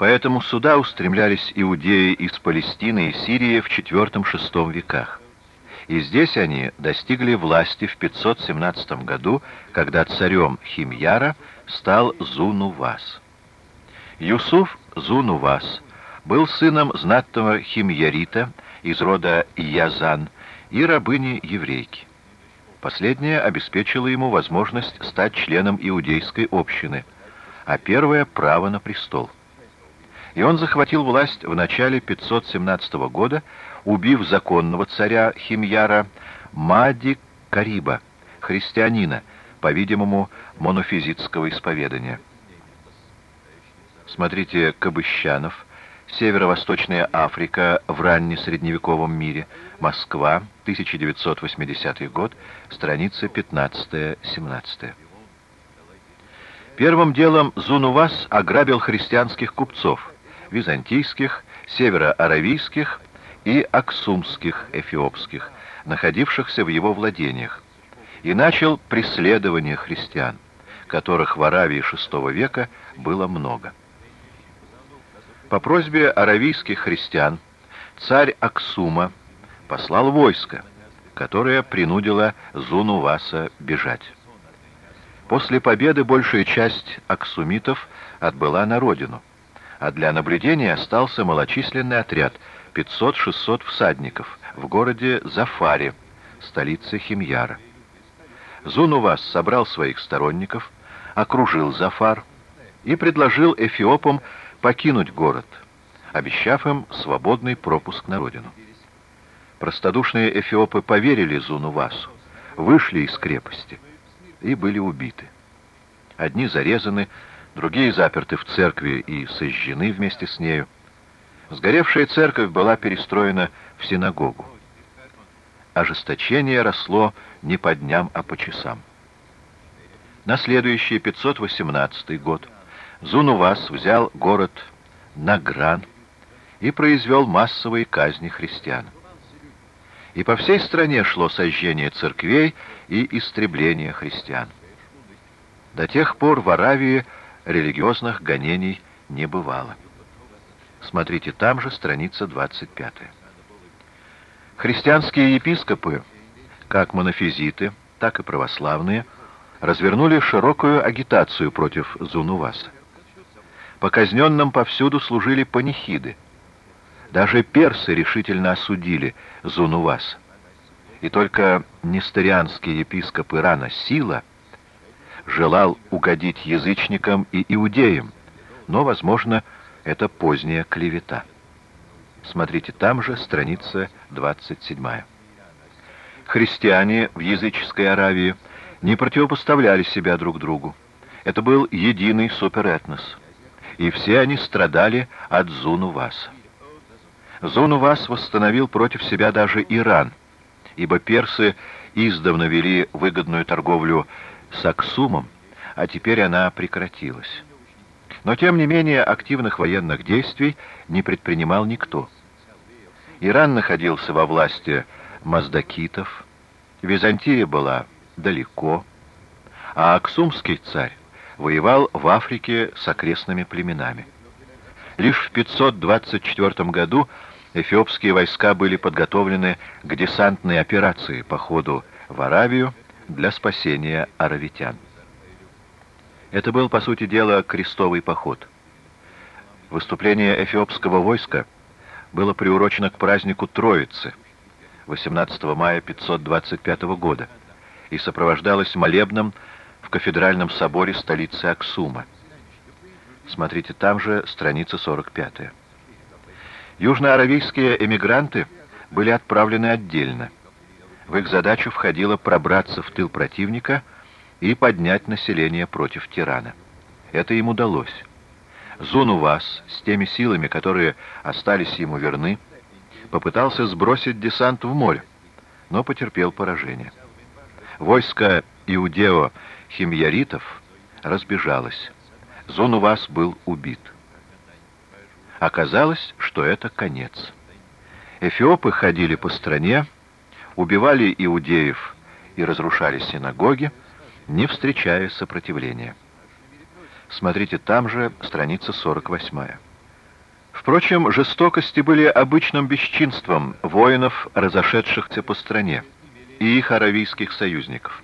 Поэтому сюда устремлялись иудеи из Палестины и Сирии в IV-VI веках. И здесь они достигли власти в 517 году, когда царем Химьяра стал Зунувас. Юсуф Зунувас был сыном знатного химьярита из рода Язан и рабыни-еврейки. Последняя обеспечила ему возможность стать членом иудейской общины, а первая — право на престол. И он захватил власть в начале 517 года, убив законного царя Химьяра Мади Кариба, христианина, по-видимому, монофизитского исповедания. Смотрите Кабыщанов, Северо-Восточная Африка в раннесредневековом мире, Москва, 1980 год, страницы 15-17. Первым делом Зунувас ограбил христианских купцов, византийских, североаравийских и аксумских эфиопских, находившихся в его владениях, и начал преследование христиан, которых в Аравии VI века было много. По просьбе аравийских христиан царь Аксума послал войско, которое принудило Зунуваса бежать. После победы большая часть аксумитов отбыла на родину, а для наблюдения остался малочисленный отряд 500-600 всадников в городе Зафаре, столице Химьяра. Зунувас собрал своих сторонников, окружил Зафар и предложил эфиопам покинуть город, обещав им свободный пропуск на родину. Простодушные эфиопы поверили Зунувасу, вышли из крепости и были убиты. Одни зарезаны, другие заперты в церкви и сожжены вместе с нею. Сгоревшая церковь была перестроена в синагогу. Ожесточение росло не по дням, а по часам. На следующий 518 год Зунувас взял город Награн и произвел массовые казни христиан. И по всей стране шло сожжение церквей и истребление христиан. До тех пор в Аравии религиозных гонений не бывало. Смотрите, там же страница 25. Христианские епископы, как монофизиты, так и православные, развернули широкую агитацию против Зунуваса. По казненным повсюду служили панихиды. Даже персы решительно осудили Зунуваса. И только несторианский епископ Ирана Сила желал угодить язычникам и иудеям, но, возможно, это поздняя клевета. Смотрите, там же страница 27. Христиане в языческой Аравии не противопоставляли себя друг другу. Это был единый суперэтнос и все они страдали от Зунуваса. Зунувас восстановил против себя даже Иран, ибо персы издавна вели выгодную торговлю с Аксумом, а теперь она прекратилась. Но, тем не менее, активных военных действий не предпринимал никто. Иран находился во власти маздакитов, Византия была далеко, а Аксумский царь воевал в Африке с окрестными племенами. Лишь в 524 году эфиопские войска были подготовлены к десантной операции по ходу в Аравию для спасения аравитян. Это был, по сути дела, крестовый поход. Выступление эфиопского войска было приурочено к празднику Троицы, 18 мая 525 года, и сопровождалось молебном в кафедральном соборе столицы Аксума. Смотрите, там же страница 45. Южноаравийские эмигранты были отправлены отдельно. В их задачу входило пробраться в тыл противника и поднять население против тирана. Это им удалось. Зунувас с теми силами, которые остались ему верны, попытался сбросить десант в море, но потерпел поражение. Войско Иудео химьяритов разбежалась. Зонувас был убит. Оказалось, что это конец. Эфиопы ходили по стране, убивали иудеев и разрушали синагоги, не встречая сопротивления. Смотрите, там же страница 48. Впрочем, жестокости были обычным бесчинством воинов, разошедшихся по стране, и их аравийских союзников.